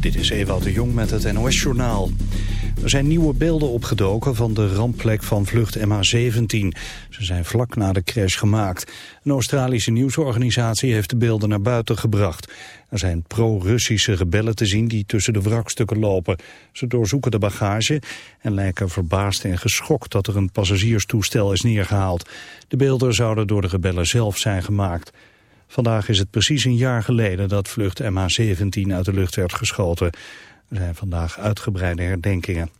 Dit is Ewout de Jong met het NOS-journaal. Er zijn nieuwe beelden opgedoken van de rampplek van vlucht MH17. Ze zijn vlak na de crash gemaakt. Een Australische nieuwsorganisatie heeft de beelden naar buiten gebracht. Er zijn pro-Russische rebellen te zien die tussen de wrakstukken lopen. Ze doorzoeken de bagage en lijken verbaasd en geschokt dat er een passagierstoestel is neergehaald. De beelden zouden door de rebellen zelf zijn gemaakt. Vandaag is het precies een jaar geleden dat vlucht MH17 uit de lucht werd geschoten. Er zijn vandaag uitgebreide herdenkingen.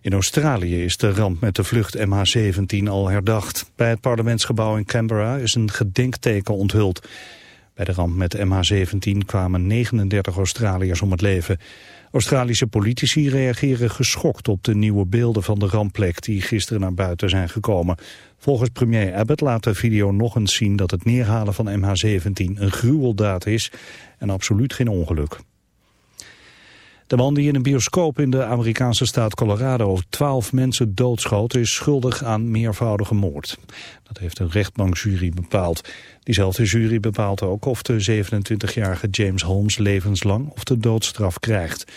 In Australië is de ramp met de vlucht MH17 al herdacht. Bij het parlementsgebouw in Canberra is een gedenkteken onthuld. Bij de ramp met MH17 kwamen 39 Australiërs om het leven. Australische politici reageren geschokt op de nieuwe beelden van de rampplek die gisteren naar buiten zijn gekomen. Volgens premier Abbott laat de video nog eens zien dat het neerhalen van MH17 een gruweldaad is en absoluut geen ongeluk. De man die in een bioscoop in de Amerikaanse staat Colorado twaalf mensen doodschoot is schuldig aan meervoudige moord. Dat heeft een rechtbankjury bepaald. Diezelfde jury bepaalt ook of de 27-jarige James Holmes levenslang of de doodstraf krijgt.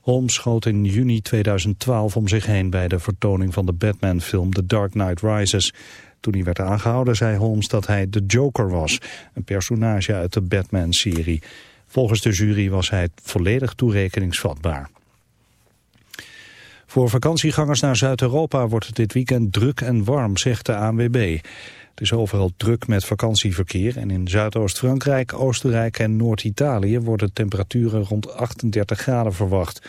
Holmes schoot in juni 2012 om zich heen bij de vertoning van de Batman-film The Dark Knight Rises. Toen hij werd aangehouden zei Holmes dat hij de Joker was, een personage uit de Batman-serie. Volgens de jury was hij volledig toerekeningsvatbaar. Voor vakantiegangers naar Zuid-Europa wordt het dit weekend druk en warm, zegt de ANWB. Het is overal druk met vakantieverkeer en in Zuidoost-Frankrijk, Oostenrijk en Noord-Italië worden temperaturen rond 38 graden verwacht.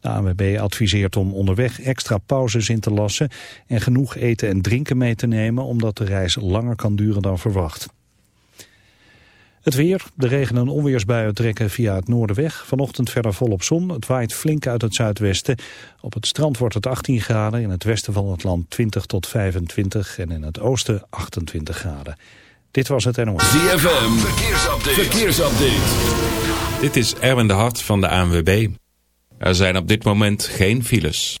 De ANWB adviseert om onderweg extra pauzes in te lassen en genoeg eten en drinken mee te nemen omdat de reis langer kan duren dan verwacht. Het weer, de regen- en onweersbuien trekken via het noorden weg. Vanochtend verder volop zon. Het waait flink uit het zuidwesten. Op het strand wordt het 18 graden. In het westen van het land 20 tot 25. En in het oosten 28 graden. Dit was het NOS. ZFM, verkeersupdate. verkeersupdate. Dit is Erwin de Hart van de ANWB. Er zijn op dit moment geen files.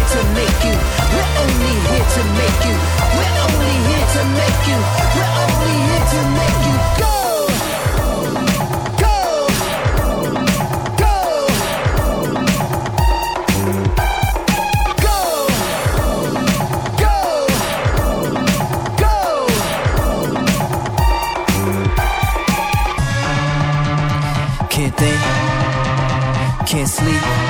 here to make you. We're only here to make you. We're only here to make you. We're only here to make you go. Can't think, can't sleep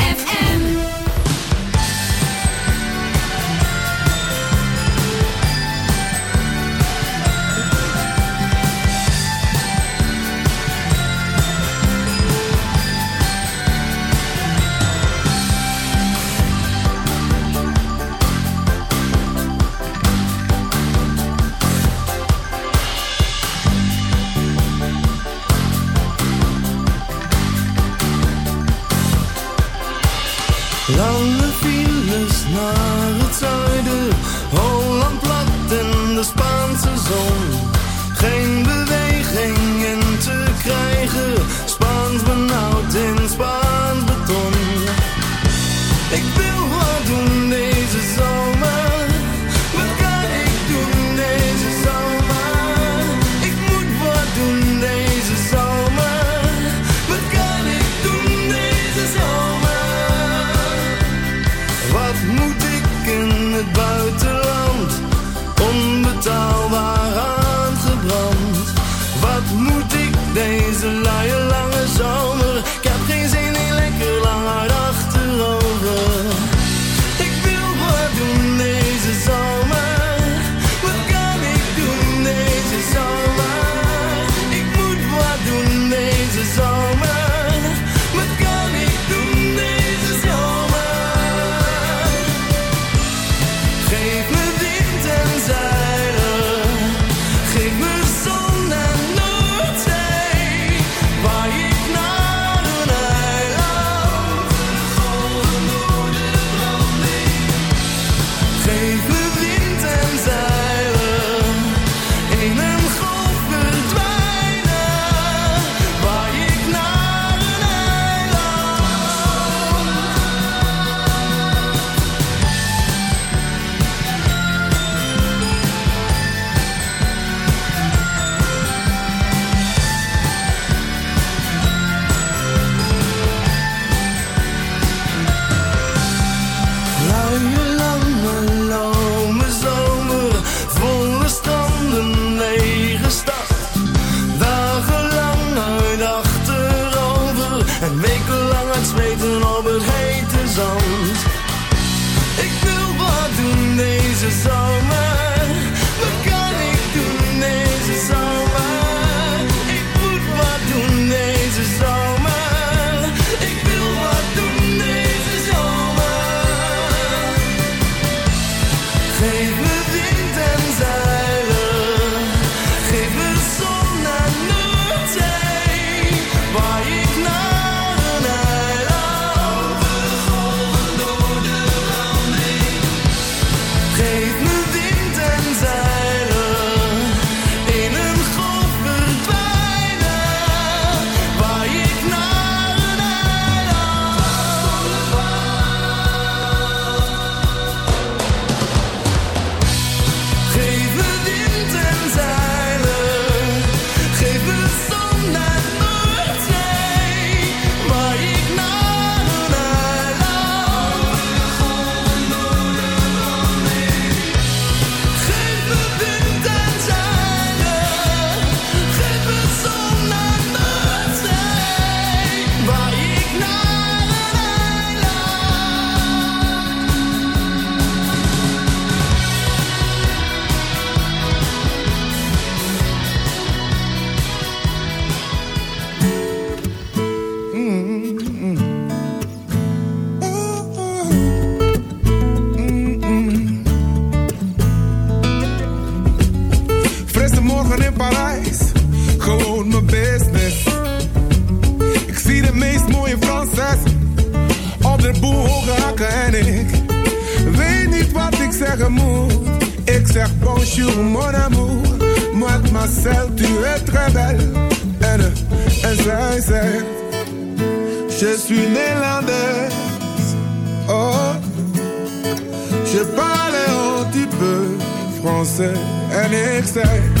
dansen en ik zei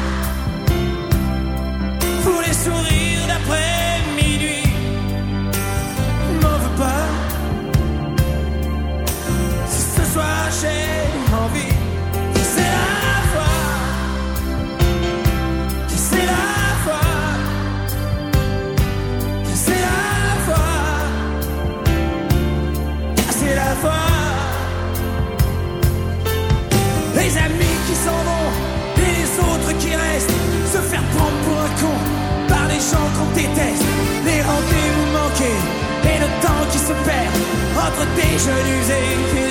sourire. Déteste. Les rendez-vous manqués et le temps qui se perd entre jeunes usés et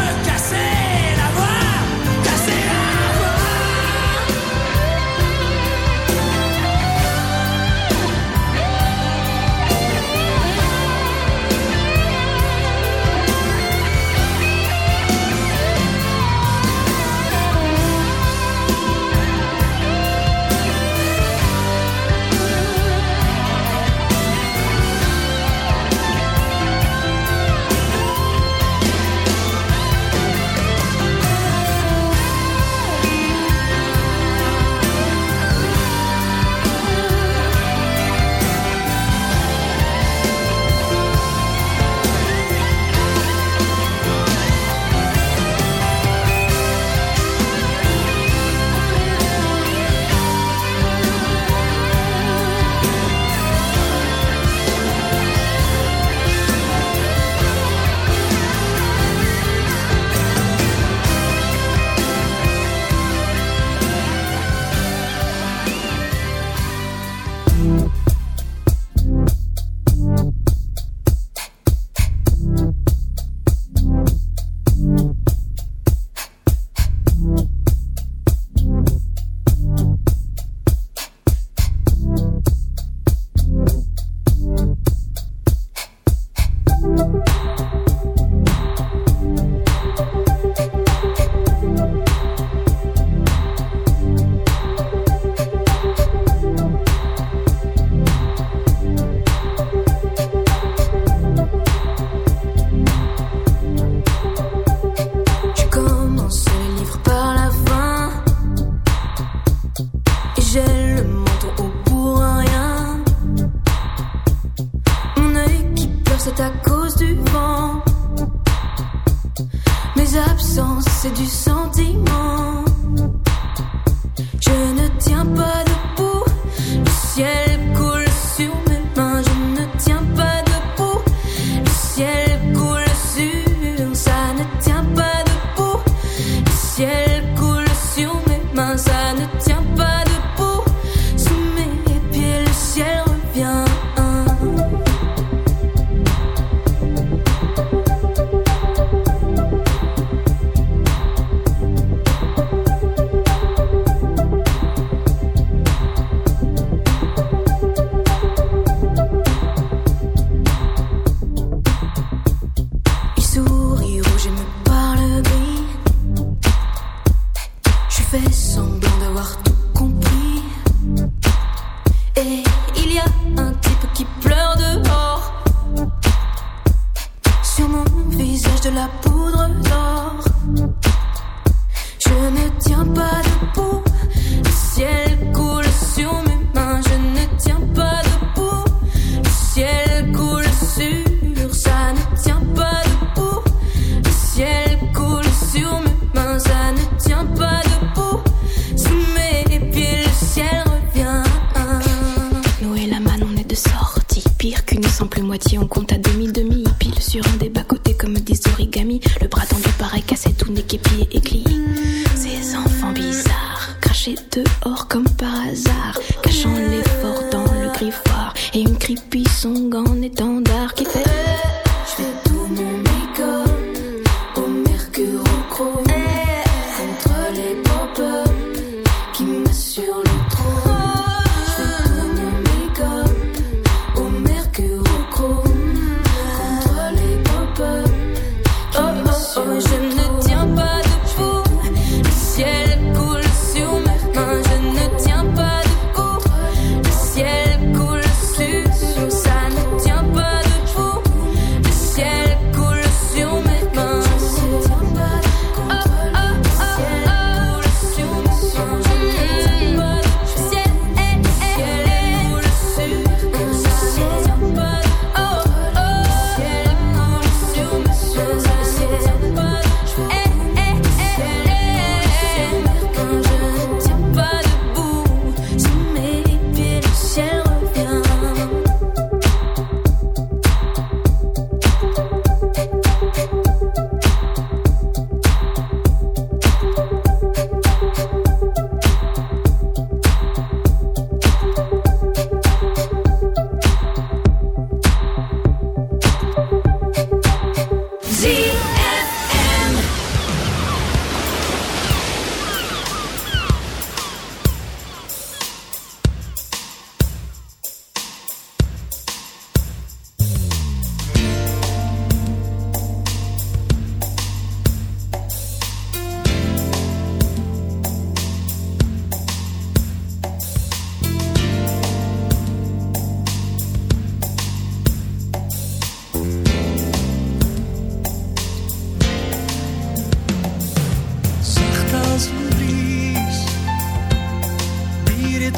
Et une creepy song en étendard qui fait.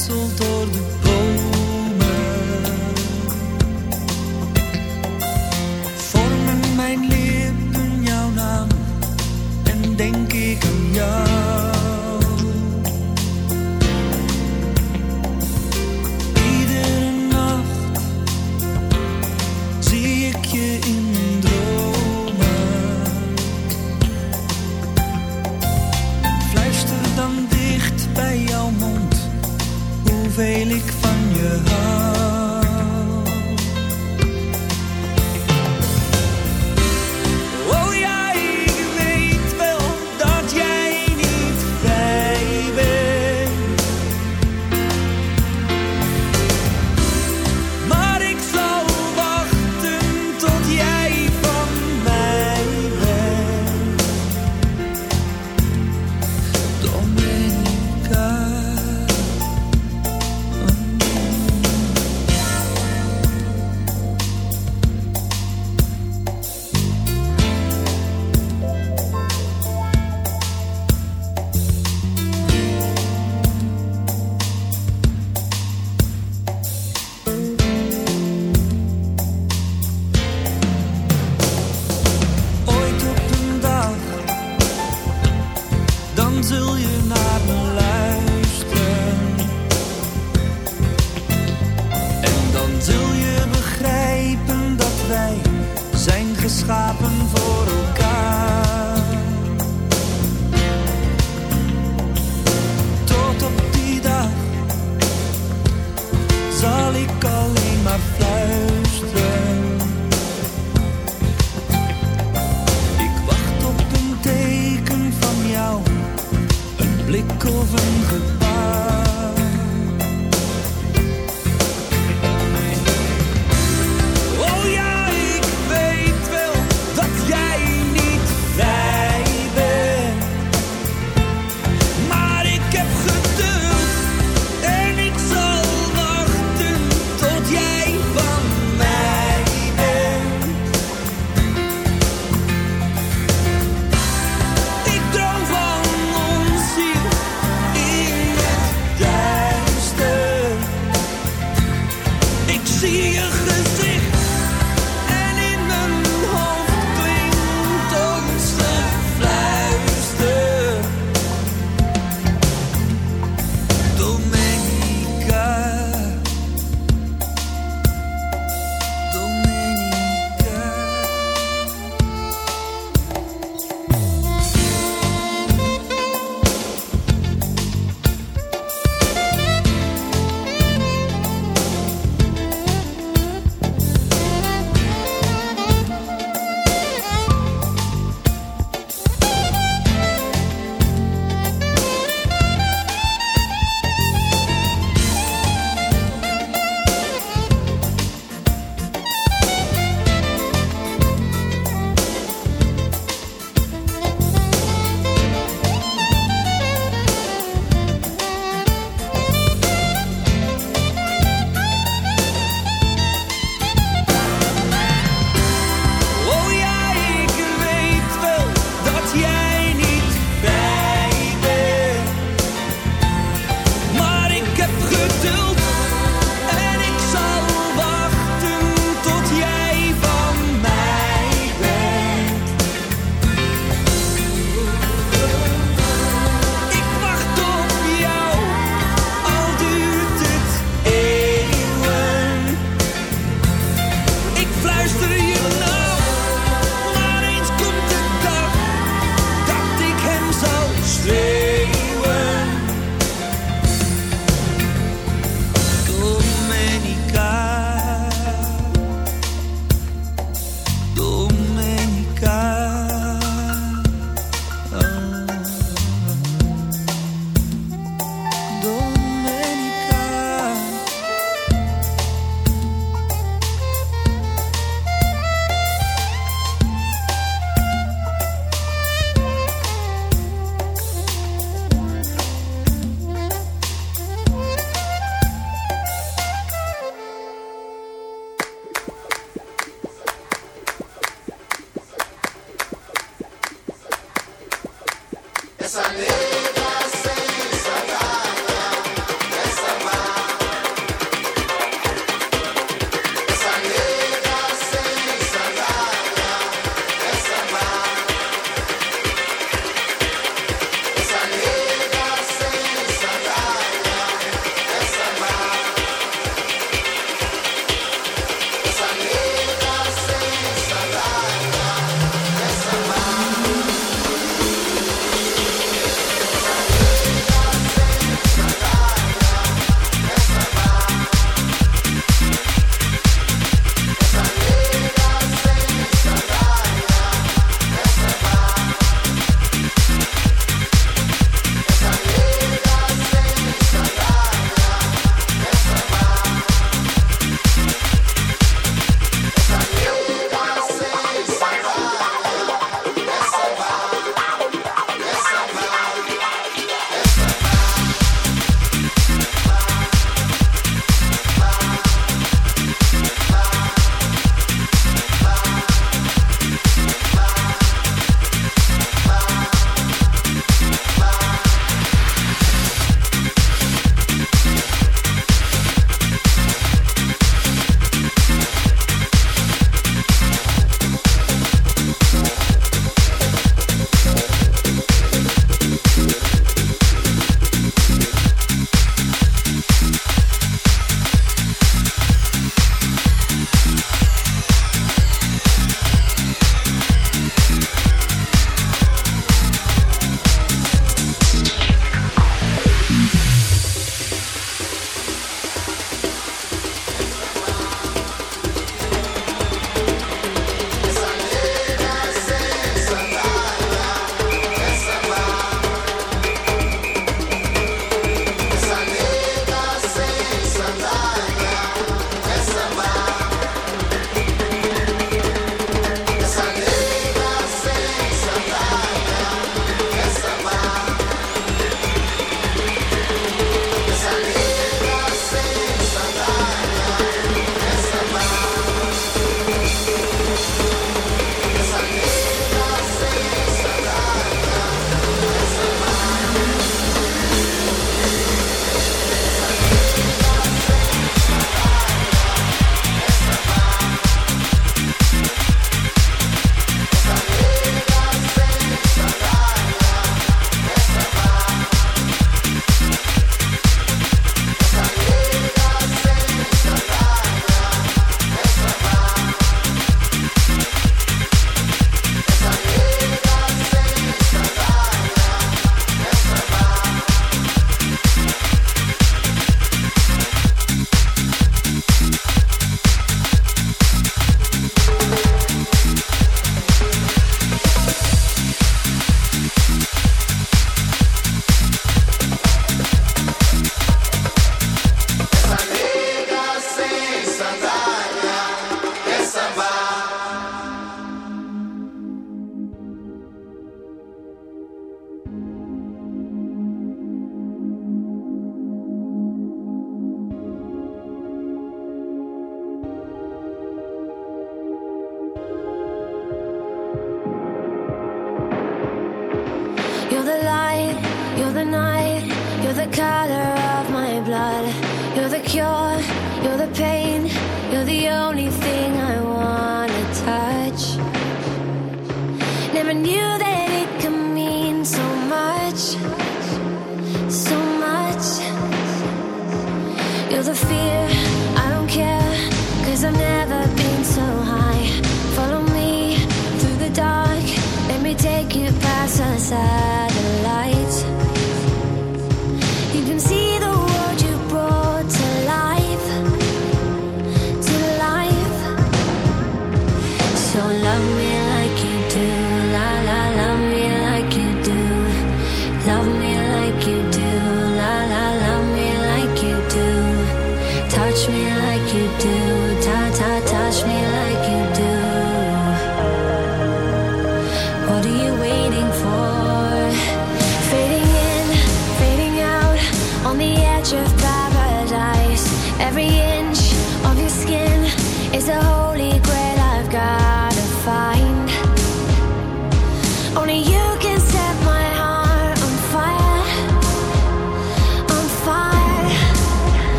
soltou.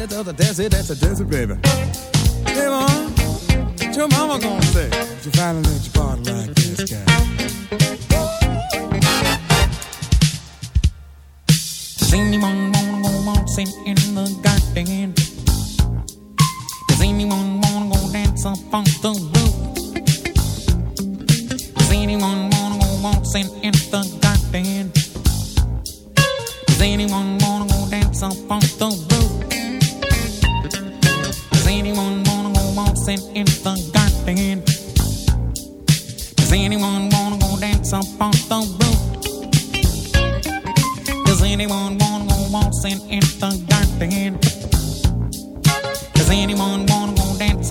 it, oh, the that's a desert, baby. up. Does anyone wanna in the garden? Does anyone wanna dance